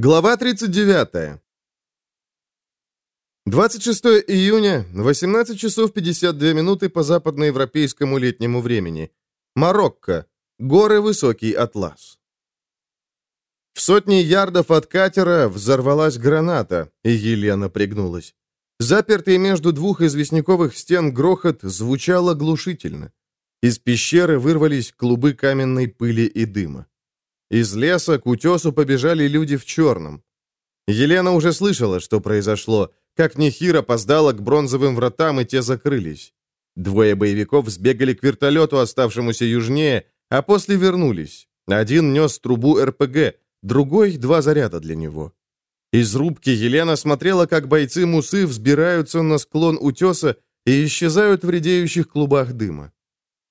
Глава 39. 26 июня, 18 часов 52 минуты по западноевропейскому летнему времени. Марокко. Горы Высокий Атлас. В сотни ярдов от катера взорвалась граната, и Елена пригнулась. Запертый между двух известняковых стен грохот звучал оглушительно. Из пещеры вырвались клубы каменной пыли и дыма. Из леса к утесу побежали люди в черном. Елена уже слышала, что произошло, как Нехир опоздала к бронзовым вратам, и те закрылись. Двое боевиков сбегали к вертолету, оставшемуся южнее, а после вернулись. Один нес трубу РПГ, другой — два заряда для него. Из рубки Елена смотрела, как бойцы Мусы взбираются на склон утеса и исчезают в редеющих клубах дыма.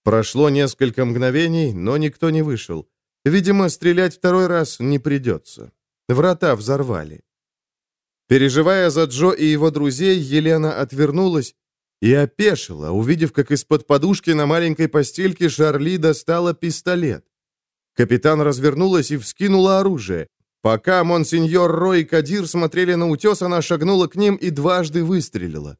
Прошло несколько мгновений, но никто не вышел. Видимо, стрелять второй раз не придется. Врата взорвали. Переживая за Джо и его друзей, Елена отвернулась и опешила, увидев, как из-под подушки на маленькой постельке Шарли достала пистолет. Капитан развернулась и вскинула оружие. Пока монсеньор Рой и Кадир смотрели на утес, она шагнула к ним и дважды выстрелила.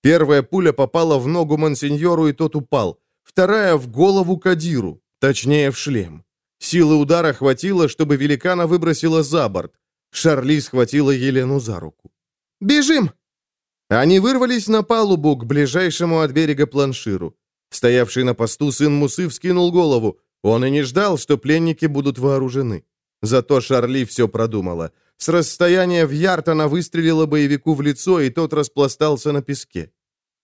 Первая пуля попала в ногу монсеньору, и тот упал. Вторая — в голову Кадиру, точнее, в шлем. Силы удара хватило, чтобы великана выбросило за борт. Шарли схватила Елену за руку. «Бежим!» Они вырвались на палубу к ближайшему от берега планширу. Стоявший на посту сын Мусы вскинул голову. Он и не ждал, что пленники будут вооружены. Зато Шарли все продумала. С расстояния в ярд она выстрелила боевику в лицо, и тот распластался на песке.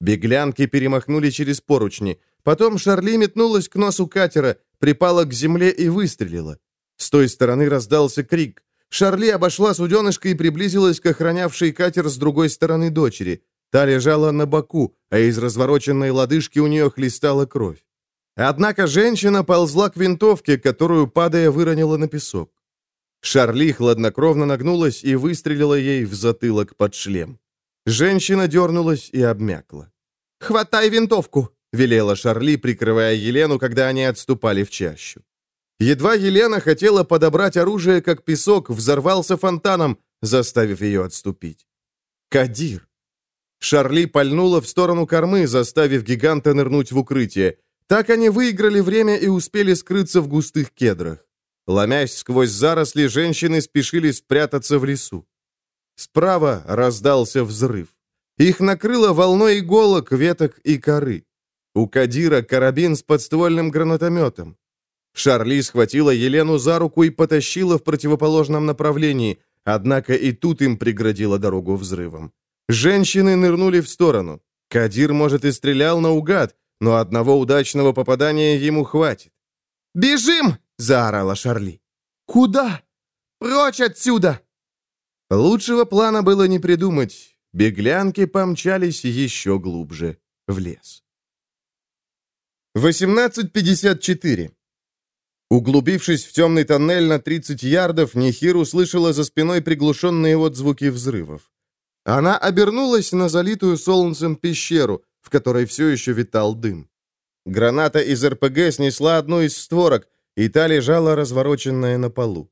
Беглянки перемахнули через поручни. Потом Шарли метнулась к носу катера, припала к земле и выстрелила. С той стороны раздался крик. Шарли обошла суденышко и приблизилась к охранявшей катер с другой стороны дочери. Та лежала на боку, а из развороченной лодыжки у нее хлестала кровь. Однако женщина ползла к винтовке, которую, падая, выронила на песок. Шарли хладнокровно нагнулась и выстрелила ей в затылок под шлем. Женщина дернулась и обмякла. «Хватай винтовку!» Велела Шарли, прикрывая Елену, когда они отступали в чащу. Едва Елена хотела подобрать оружие, как песок взорвался фонтаном, заставив ее отступить. Кадир. Шарли пальнула в сторону кормы, заставив гиганта нырнуть в укрытие. Так они выиграли время и успели скрыться в густых кедрах. Ломясь сквозь заросли, женщины спешили спрятаться в лесу. Справа раздался взрыв. Их накрыло волной иголок, веток и коры. У Кадира карабин с подствольным гранатометом. Шарли схватила Елену за руку и потащила в противоположном направлении, однако и тут им преградила дорогу взрывом. Женщины нырнули в сторону. Кадир, может, и стрелял наугад, но одного удачного попадания ему хватит. «Бежим!» — заорала Шарли. «Куда? Прочь отсюда!» Лучшего плана было не придумать. Беглянки помчались еще глубже в лес. 18.54. Углубившись в темный тоннель на 30 ярдов, Нехир услышала за спиной приглушенные отзвуки взрывов. Она обернулась на залитую солнцем пещеру, в которой все еще витал дым. Граната из РПГ снесла одну из створок, и та лежала развороченная на полу.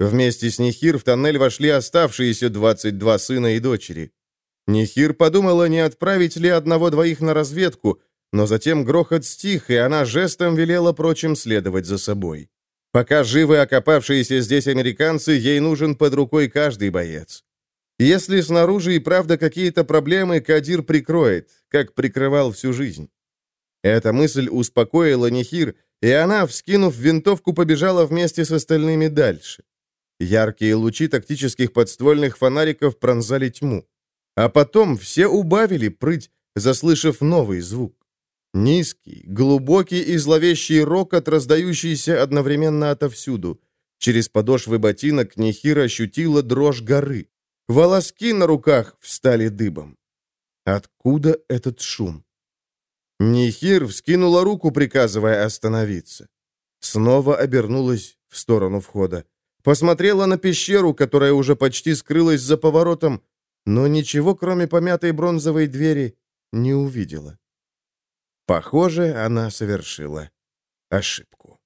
Вместе с Нехир в тоннель вошли оставшиеся 22 сына и дочери. Нехир подумала, не отправить ли одного-двоих на разведку, но затем грохот стих, и она жестом велела прочим следовать за собой. Пока живы окопавшиеся здесь американцы, ей нужен под рукой каждый боец. Если снаружи и правда какие-то проблемы, Кадир прикроет, как прикрывал всю жизнь. Эта мысль успокоила Нехир, и она, вскинув винтовку, побежала вместе с остальными дальше. Яркие лучи тактических подствольных фонариков пронзали тьму. А потом все убавили прыть, заслышав новый звук. Низкий, глубокий и зловещий рокот, раздающийся одновременно отовсюду. Через подошвы ботинок Нехир ощутила дрожь горы. Волоски на руках встали дыбом. Откуда этот шум? Нехир вскинула руку, приказывая остановиться. Снова обернулась в сторону входа. Посмотрела на пещеру, которая уже почти скрылась за поворотом, но ничего, кроме помятой бронзовой двери, не увидела. Похоже, она совершила ошибку.